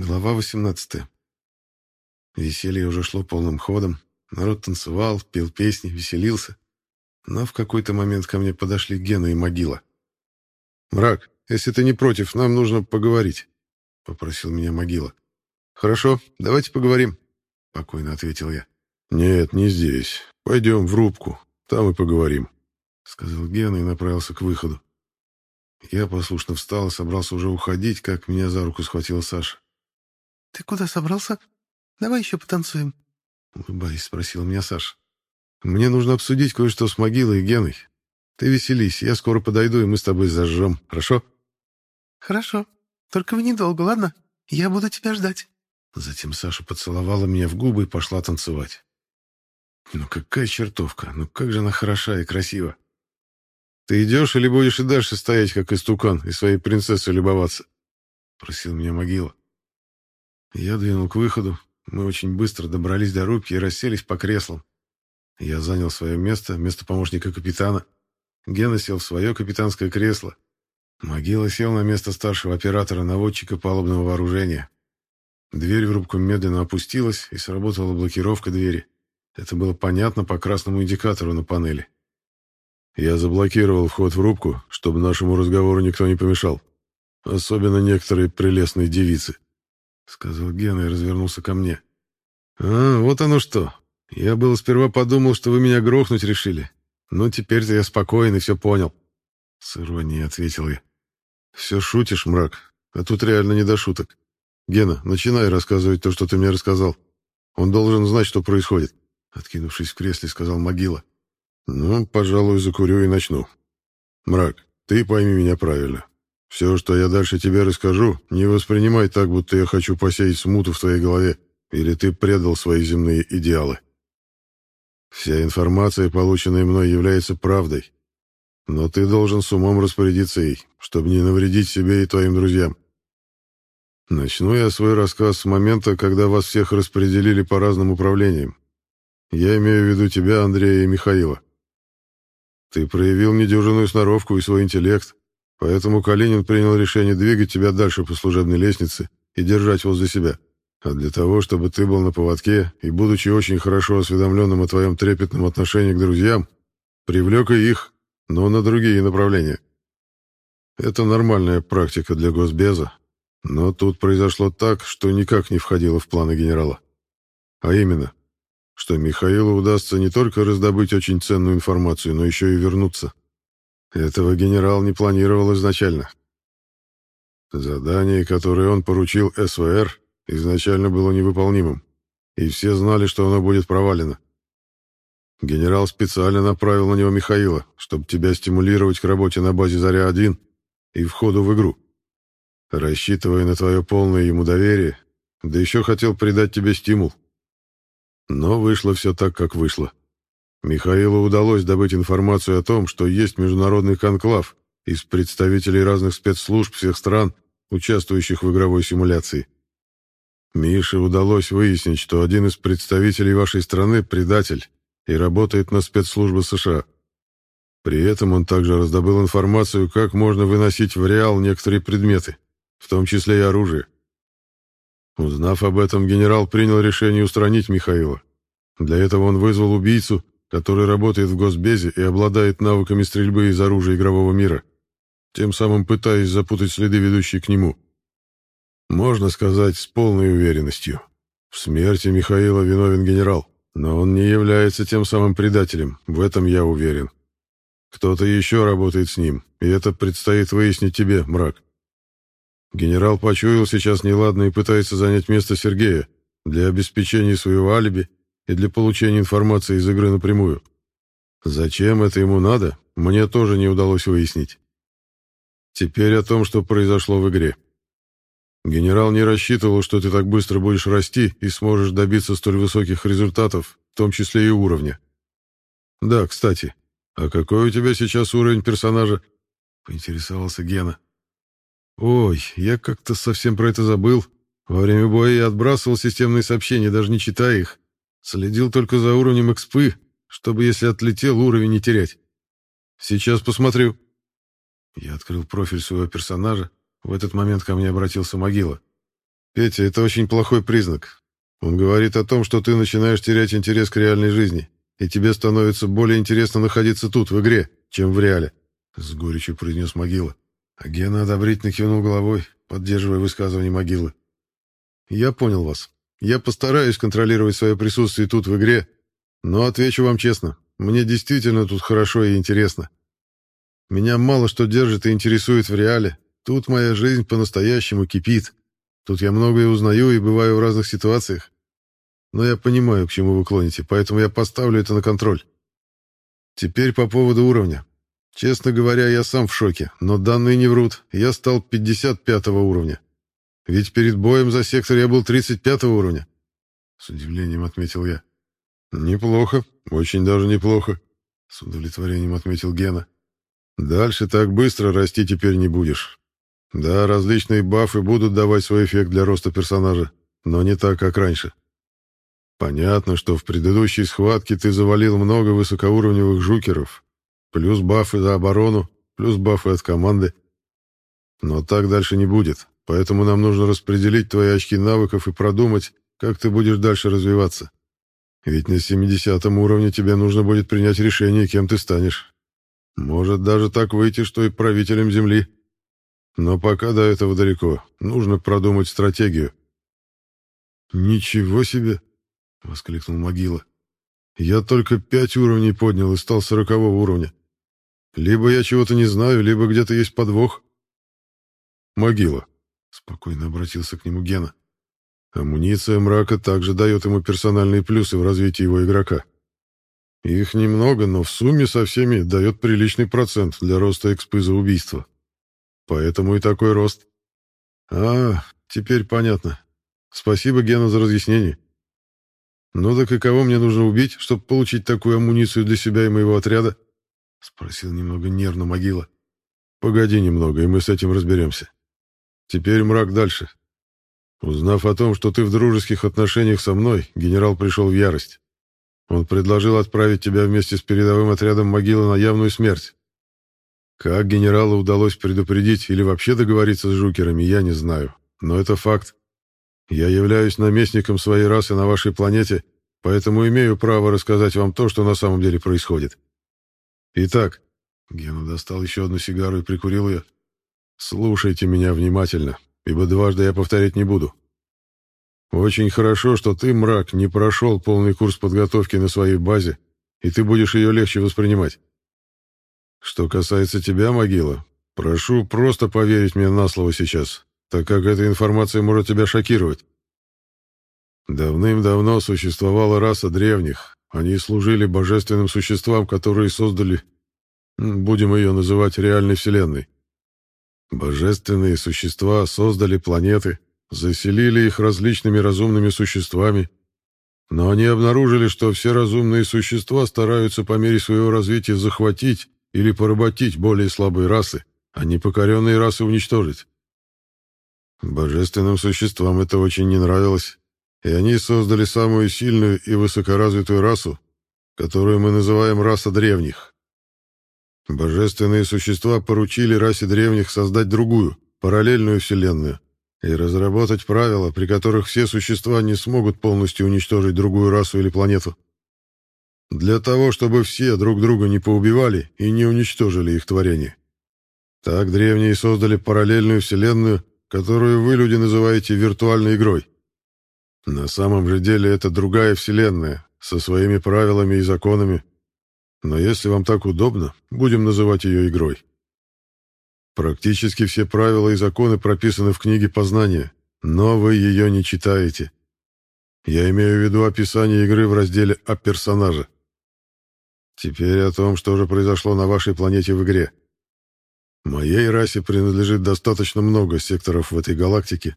Глава 18. Веселье уже шло полным ходом. Народ танцевал, пел песни, веселился. Но в какой-то момент ко мне подошли Гена и Могила. «Мрак, если ты не против, нам нужно поговорить», — попросил меня Могила. «Хорошо, давайте поговорим», — спокойно ответил я. «Нет, не здесь. Пойдем в рубку, там и поговорим», — сказал Гена и направился к выходу. Я послушно встал и собрался уже уходить, как меня за руку схватила Саша. «Ты куда собрался? Давай еще потанцуем», — улыбаясь, спросила меня Саша. «Мне нужно обсудить кое-что с могилой и Геной. Ты веселись, я скоро подойду, и мы с тобой зажжем, хорошо?» «Хорошо. Только вы недолго, ладно? Я буду тебя ждать». Затем Саша поцеловала меня в губы и пошла танцевать. Ну какая чертовка, ну как же она хороша и красива. Ты идешь или будешь и дальше стоять, как истукан, и своей принцессой любоваться? Просил меня могила. Я двинул к выходу. Мы очень быстро добрались до рубки и расселись по креслам. Я занял свое место, место помощника капитана. Гена сел в свое капитанское кресло. Могила сел на место старшего оператора-наводчика палубного вооружения. Дверь в рубку медленно опустилась, и сработала блокировка двери. Это было понятно по красному индикатору на панели. Я заблокировал вход в рубку, чтобы нашему разговору никто не помешал. Особенно некоторые прелестные девицы. Сказал Гена и развернулся ко мне. «А, вот оно что. Я было сперва подумал, что вы меня грохнуть решили. Но теперь-то я спокоен и все понял». С иронией ответил я. «Все шутишь, мрак, а тут реально не до шуток. Гена, начинай рассказывать то, что ты мне рассказал. Он должен знать, что происходит», — откинувшись в кресле, сказал Могила. Ну, пожалуй, закурю и начну. Мрак, ты пойми меня правильно. Все, что я дальше тебе расскажу, не воспринимай так, будто я хочу посеять смуту в твоей голове, или ты предал свои земные идеалы. Вся информация, полученная мной, является правдой. Но ты должен с умом распорядиться ей, чтобы не навредить себе и твоим друзьям. Начну я свой рассказ с момента, когда вас всех распределили по разным управлениям. Я имею в виду тебя, Андрея и Михаила. Ты проявил недюжинную сноровку и свой интеллект, поэтому Калинин принял решение двигать тебя дальше по служебной лестнице и держать возле себя. А для того, чтобы ты был на поводке и, будучи очень хорошо осведомленным о твоем трепетном отношении к друзьям, привлек и их, но на другие направления. Это нормальная практика для Госбеза, но тут произошло так, что никак не входило в планы генерала. А именно, что Михаилу удастся не только раздобыть очень ценную информацию, но еще и вернуться. Этого генерал не планировал изначально. Задание, которое он поручил СВР, изначально было невыполнимым, и все знали, что оно будет провалено. Генерал специально направил на него Михаила, чтобы тебя стимулировать к работе на базе «Заря-1» и входу в игру. Рассчитывая на твое полное ему доверие, да еще хотел придать тебе стимул — но вышло все так, как вышло. Михаилу удалось добыть информацию о том, что есть международный конклав из представителей разных спецслужб всех стран, участвующих в игровой симуляции. Мише удалось выяснить, что один из представителей вашей страны — предатель и работает на спецслужбы США. При этом он также раздобыл информацию, как можно выносить в реал некоторые предметы, в том числе и оружие. Узнав об этом, генерал принял решение устранить Михаила. Для этого он вызвал убийцу, который работает в Госбезе и обладает навыками стрельбы из оружия игрового мира, тем самым пытаясь запутать следы, ведущие к нему. Можно сказать с полной уверенностью. В смерти Михаила виновен генерал, но он не является тем самым предателем, в этом я уверен. Кто-то еще работает с ним, и это предстоит выяснить тебе, мрак. Генерал почуял сейчас неладно и пытается занять место Сергея для обеспечения своего алиби и для получения информации из игры напрямую. Зачем это ему надо, мне тоже не удалось выяснить. Теперь о том, что произошло в игре. Генерал не рассчитывал, что ты так быстро будешь расти и сможешь добиться столь высоких результатов, в том числе и уровня. Да, кстати, а какой у тебя сейчас уровень персонажа? Поинтересовался Гена. Ой, я как-то совсем про это забыл. Во время боя я отбрасывал системные сообщения, даже не читая их. Следил только за уровнем экспы, чтобы, если отлетел, уровень не терять. Сейчас посмотрю. Я открыл профиль своего персонажа. В этот момент ко мне обратился Могила. Петя, это очень плохой признак. Он говорит о том, что ты начинаешь терять интерес к реальной жизни, и тебе становится более интересно находиться тут, в игре, чем в реале», — с горечью произнес Могила. А Гена одобрительно кивнул головой, поддерживая высказывание Могилы. «Я понял вас. Я постараюсь контролировать свое присутствие тут, в игре, но отвечу вам честно, мне действительно тут хорошо и интересно. Меня мало что держит и интересует в реале. Тут моя жизнь по-настоящему кипит. Тут я многое узнаю и бываю в разных ситуациях. Но я понимаю, к чему вы клоните, поэтому я поставлю это на контроль. Теперь по поводу уровня. Честно говоря, я сам в шоке, но данные не врут. Я стал 55 уровня. Ведь перед боем за сектор я был 35 уровня. С удивлением отметил я. Неплохо, очень даже неплохо. С удовлетворением отметил Гена. Дальше так быстро расти теперь не будешь. Да, различные бафы будут давать свой эффект для роста персонажа, но не так, как раньше. Понятно, что в предыдущей схватке ты завалил много высокоуровневых жукеров, плюс бафы за оборону, плюс бафы от команды. Но так дальше не будет, поэтому нам нужно распределить твои очки навыков и продумать, как ты будешь дальше развиваться. Ведь на 70 уровне тебе нужно будет принять решение, кем ты станешь. Может даже так выйти, что и правителем Земли. Но пока до этого далеко. Нужно продумать стратегию. «Ничего себе!» — воскликнул Могила. «Я только пять уровней поднял и стал сорокового уровня. Либо я чего-то не знаю, либо где-то есть подвох». «Могила», — спокойно обратился к нему Гена. «Амуниция мрака также дает ему персональные плюсы в развитии его игрока. Их немного, но в сумме со всеми дает приличный процент для роста экспы за убийство. Поэтому и такой рост. А, теперь понятно. Спасибо, Гена, за разъяснение. Ну так и кого мне нужно убить, чтобы получить такую амуницию для себя и моего отряда? Спросил немного нервно могила. Погоди немного, и мы с этим разберемся. Теперь мрак дальше. Узнав о том, что ты в дружеских отношениях со мной, генерал пришел в ярость. Он предложил отправить тебя вместе с передовым отрядом могилы на явную смерть. Как генералу удалось предупредить или вообще договориться с жукерами, я не знаю. Но это факт. Я являюсь наместником своей расы на вашей планете, поэтому имею право рассказать вам то, что на самом деле происходит. Итак, Гена достал еще одну сигару и прикурил ее. Слушайте меня внимательно, ибо дважды я повторять не буду. Очень хорошо, что ты, мрак, не прошел полный курс подготовки на своей базе, и ты будешь ее легче воспринимать. Что касается тебя, могила, прошу просто поверить мне на слово сейчас, так как эта информация может тебя шокировать. Давным-давно существовала раса древних. Они служили божественным существам, которые создали, будем ее называть, реальной вселенной. Божественные существа создали планеты, заселили их различными разумными существами, но они обнаружили, что все разумные существа стараются по мере своего развития захватить или поработить более слабые расы, а непокоренные расы уничтожить. Божественным существам это очень не нравилось, и они создали самую сильную и высокоразвитую расу, которую мы называем раса древних. Божественные существа поручили расе древних создать другую, параллельную вселенную, и разработать правила, при которых все существа не смогут полностью уничтожить другую расу или планету. Для того, чтобы все друг друга не поубивали и не уничтожили их творение. Так древние создали параллельную вселенную, которую вы, люди, называете виртуальной игрой. На самом же деле это другая вселенная, со своими правилами и законами. Но если вам так удобно, будем называть ее игрой. Практически все правила и законы прописаны в книге познания, но вы ее не читаете. Я имею в виду описание игры в разделе «О персонаже». Теперь о том, что же произошло на вашей планете в игре. Моей расе принадлежит достаточно много секторов в этой галактике,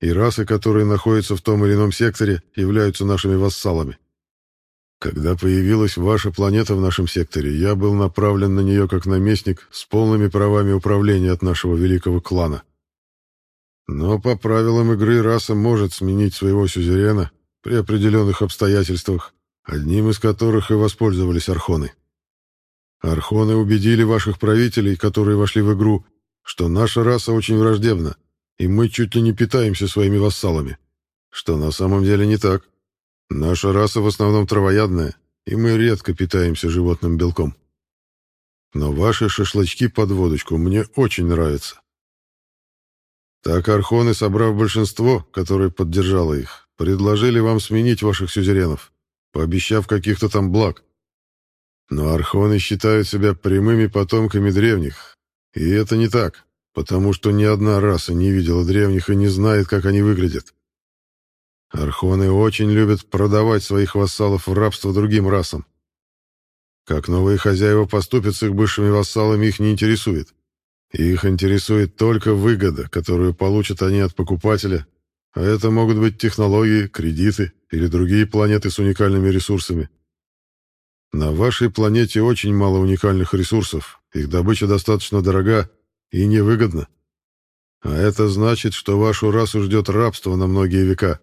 и расы, которые находятся в том или ином секторе, являются нашими вассалами. Когда появилась ваша планета в нашем секторе, я был направлен на нее как наместник с полными правами управления от нашего великого клана. Но по правилам игры раса может сменить своего сюзерена при определенных обстоятельствах, одним из которых и воспользовались архоны. Архоны убедили ваших правителей, которые вошли в игру, что наша раса очень враждебна, и мы чуть ли не питаемся своими вассалами. Что на самом деле не так. Наша раса в основном травоядная, и мы редко питаемся животным белком. Но ваши шашлычки под водочку мне очень нравятся. Так архоны, собрав большинство, которое поддержало их, предложили вам сменить ваших сюзеренов, пообещав каких-то там благ. Но архоны считают себя прямыми потомками древних, и это не так, потому что ни одна раса не видела древних и не знает, как они выглядят. Архоны очень любят продавать своих вассалов в рабство другим расам. Как новые хозяева поступят с их бывшими вассалами, их не интересует. Их интересует только выгода, которую получат они от покупателя, а это могут быть технологии, кредиты или другие планеты с уникальными ресурсами. На вашей планете очень мало уникальных ресурсов, их добыча достаточно дорога и невыгодна. А это значит, что вашу расу ждет рабство на многие века.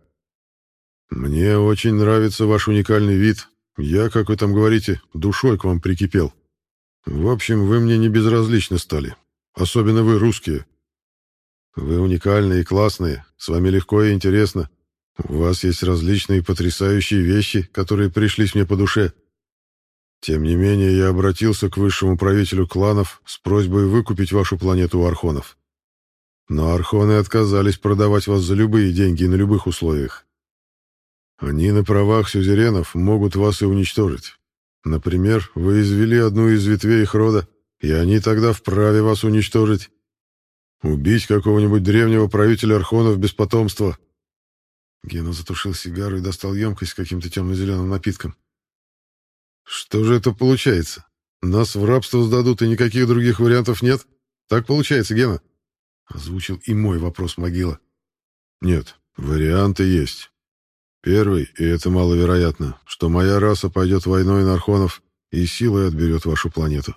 Мне очень нравится ваш уникальный вид. Я, как вы там говорите, душой к вам прикипел. В общем, вы мне не безразличны стали. Особенно вы, русские. Вы уникальные и классные, с вами легко и интересно. У вас есть различные потрясающие вещи, которые пришлись мне по душе. Тем не менее, я обратился к высшему правителю кланов с просьбой выкупить вашу планету у архонов. Но архоны отказались продавать вас за любые деньги и на любых условиях. Они на правах сюзеренов могут вас и уничтожить. Например, вы извели одну из ветвей их рода, и они тогда вправе вас уничтожить. Убить какого-нибудь древнего правителя Архонов без потомства. Гена затушил сигару и достал емкость с каким-то темно-зеленым напитком. Что же это получается? Нас в рабство сдадут, и никаких других вариантов нет? Так получается, Гена? Озвучил и мой вопрос могила. Нет, варианты есть. Первый, и это маловероятно, что моя раса пойдет войной на Архонов и силой отберет вашу планету.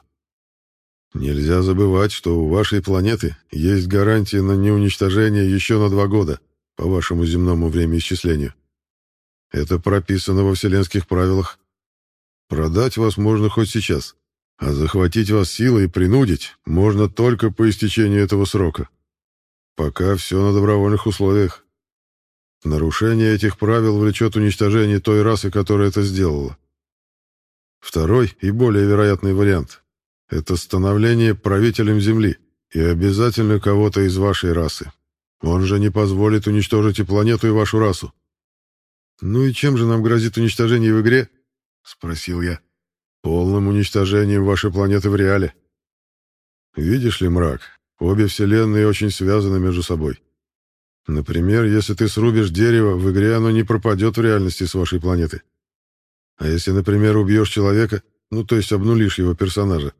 Нельзя забывать, что у вашей планеты есть гарантия на неуничтожение еще на два года, по вашему земному времяисчислению. Это прописано во вселенских правилах. Продать вас можно хоть сейчас, а захватить вас силой и принудить можно только по истечении этого срока. Пока все на добровольных условиях. Нарушение этих правил влечет уничтожение той расы, которая это сделала. Второй и более вероятный вариант это становление правителем Земли и обязательно кого-то из вашей расы. Он же не позволит уничтожить и планету, и вашу расу. Ну и чем же нам грозит уничтожение в игре? спросил я. Полным уничтожением вашей планеты в реале. Видишь ли, мрак, обе вселенные очень связаны между собой. Например, если ты срубишь дерево, в игре оно не пропадет в реальности с вашей планеты. А если, например, убьешь человека, ну то есть обнулишь его персонажа,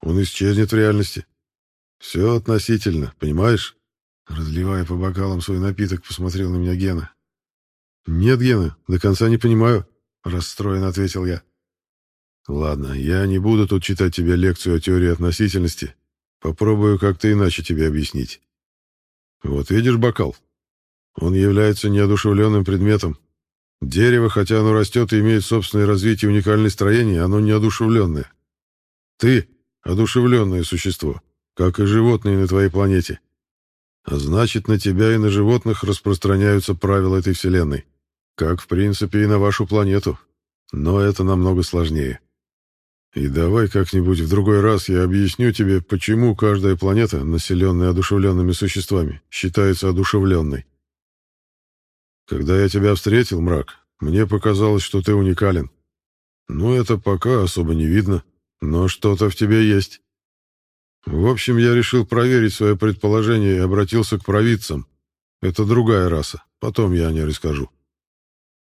он исчезнет в реальности. Все относительно, понимаешь? Разливая по бокалам свой напиток, посмотрел на меня Гена. «Нет, Гена, до конца не понимаю», — расстроенно ответил я. «Ладно, я не буду тут читать тебе лекцию о теории относительности. Попробую как-то иначе тебе объяснить. Вот видишь бокал? Он является неодушевленным предметом. Дерево, хотя оно растет и имеет собственное развитие и уникальное строение, оно неодушевленное. Ты одушевленное существо, как и животные на твоей планете. А значит, на тебя и на животных распространяются правила этой вселенной, как, в принципе, и на вашу планету. Но это намного сложнее. И давай как-нибудь в другой раз я объясню тебе, почему каждая планета, населенная одушевленными существами, считается одушевленной. Когда я тебя встретил, мрак, мне показалось, что ты уникален. Но это пока особо не видно. Но что-то в тебе есть. В общем, я решил проверить свое предположение и обратился к провидцам. Это другая раса, потом я о ней расскажу.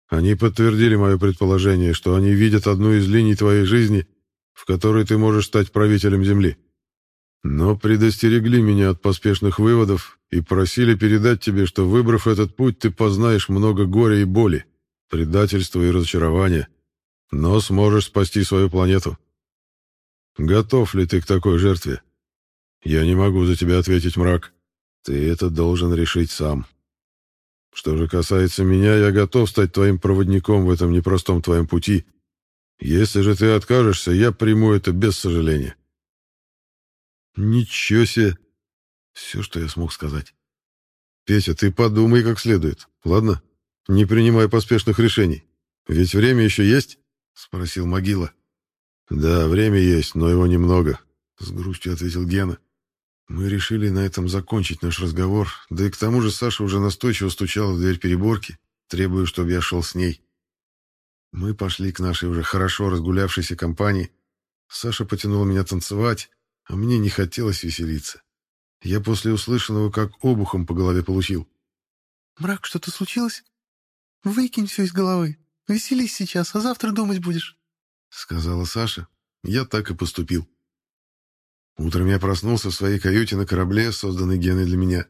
Они подтвердили мое предположение, что они видят одну из линий твоей жизни, в которой ты можешь стать правителем Земли. Но предостерегли меня от поспешных выводов и просили передать тебе, что, выбрав этот путь, ты познаешь много горя и боли, предательства и разочарования, но сможешь спасти свою планету. Готов ли ты к такой жертве? Я не могу за тебя ответить, мрак. Ты это должен решить сам. Что же касается меня, я готов стать твоим проводником в этом непростом твоем пути. Если же ты откажешься, я приму это без сожаления. Ничего себе! Все, что я смог сказать. Петя, ты подумай как следует, ладно? Не принимай поспешных решений. Ведь время еще есть?» — спросил Могила. «Да, время есть, но его немного», — с грустью ответил Гена. Мы решили на этом закончить наш разговор, да и к тому же Саша уже настойчиво стучала в дверь переборки, требуя, чтобы я шел с ней. Мы пошли к нашей уже хорошо разгулявшейся компании. Саша потянула меня танцевать, а мне не хотелось веселиться. Я после услышанного как обухом по голове получил. «Мрак, что-то случилось? Выкинь все из головы. Веселись сейчас, а завтра думать будешь», — сказала Саша. Я так и поступил. Утром я проснулся в своей каюте на корабле, созданной Геной для меня.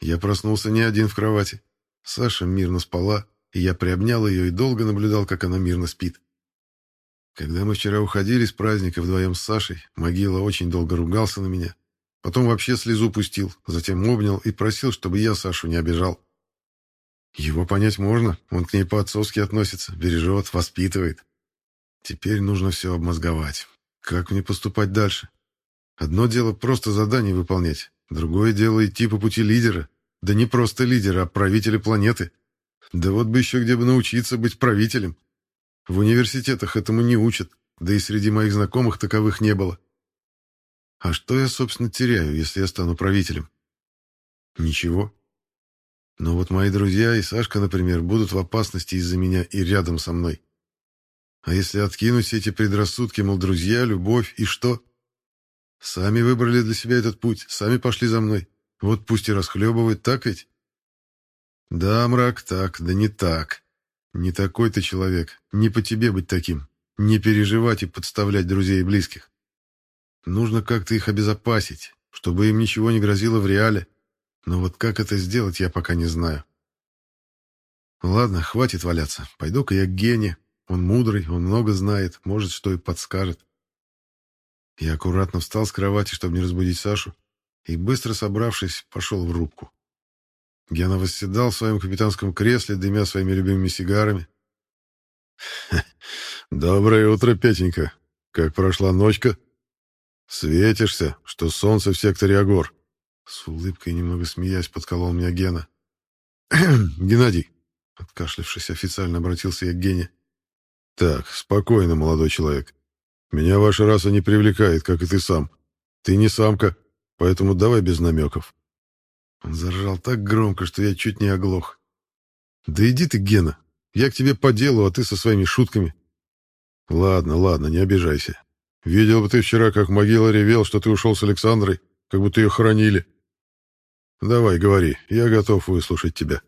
Я проснулся не один в кровати. Саша мирно спала, и я приобнял ее и долго наблюдал, как она мирно спит. Когда мы вчера уходили с праздника вдвоем с Сашей, Могила очень долго ругался на меня. Потом вообще слезу пустил, затем обнял и просил, чтобы я Сашу не обижал. Его понять можно, он к ней по-отцовски относится, бережет, воспитывает. Теперь нужно все обмозговать. Как мне поступать дальше? Одно дело просто задание выполнять, другое дело идти по пути лидера. Да не просто лидера, а правителя планеты. Да вот бы еще где бы научиться быть правителем. В университетах этому не учат, да и среди моих знакомых таковых не было. А что я, собственно, теряю, если я стану правителем? Ничего. Но вот мои друзья и Сашка, например, будут в опасности из-за меня и рядом со мной. А если откинуть эти предрассудки, мол, друзья, любовь и что? Сами выбрали для себя этот путь, сами пошли за мной. Вот пусть и расхлебывают, так ведь? Да, мрак, так, да не так. Не такой ты человек, не по тебе быть таким. Не переживать и подставлять друзей и близких. Нужно как-то их обезопасить, чтобы им ничего не грозило в реале. Но вот как это сделать, я пока не знаю. Ладно, хватит валяться. Пойду-ка я к Гене. Он мудрый, он много знает, может, что и подскажет. Я аккуратно встал с кровати, чтобы не разбудить Сашу, и, быстро собравшись, пошел в рубку. Гена восседал в своем капитанском кресле, дымя своими любимыми сигарами. «Доброе утро, Петенька. Как прошла ночка? Светишься, что солнце в секторе Агор?» С улыбкой, немного смеясь, подколол меня Гена. «Геннадий», — откашлившись, официально обратился я к Гене. «Так, спокойно, молодой человек. Меня ваша раса не привлекает, как и ты сам. Ты не самка, поэтому давай без намеков». Он заржал так громко, что я чуть не оглох. «Да иди ты, Гена. Я к тебе по делу, а ты со своими шутками». «Ладно, ладно, не обижайся. Видел бы ты вчера, как могила ревел, что ты ушел с Александрой, как будто ее хоронили. Давай, говори, я готов выслушать тебя».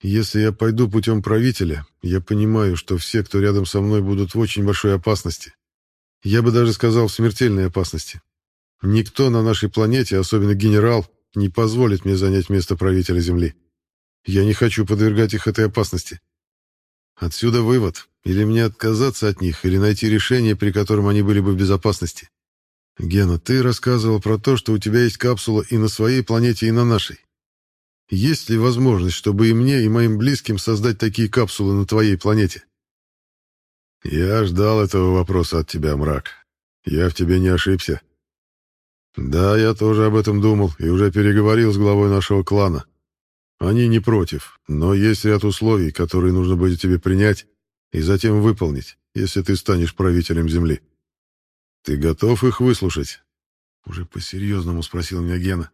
Если я пойду путем правителя, я понимаю, что все, кто рядом со мной, будут в очень большой опасности. Я бы даже сказал, в смертельной опасности. Никто на нашей планете, особенно генерал, не позволит мне занять место правителя Земли. Я не хочу подвергать их этой опасности. Отсюда вывод. Или мне отказаться от них, или найти решение, при котором они были бы в безопасности. Гена, ты рассказывал про то, что у тебя есть капсула и на своей планете, и на нашей. Есть ли возможность, чтобы и мне, и моим близким создать такие капсулы на твоей планете? Я ждал этого вопроса от тебя, мрак. Я в тебе не ошибся. Да, я тоже об этом думал и уже переговорил с главой нашего клана. Они не против, но есть ряд условий, которые нужно будет тебе принять и затем выполнить, если ты станешь правителем Земли. Ты готов их выслушать? Уже по-серьезному спросил меня Гена.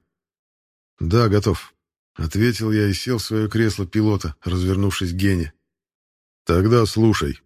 Да, готов. Ответил я и сел в свое кресло пилота, развернувшись к Гене. «Тогда слушай.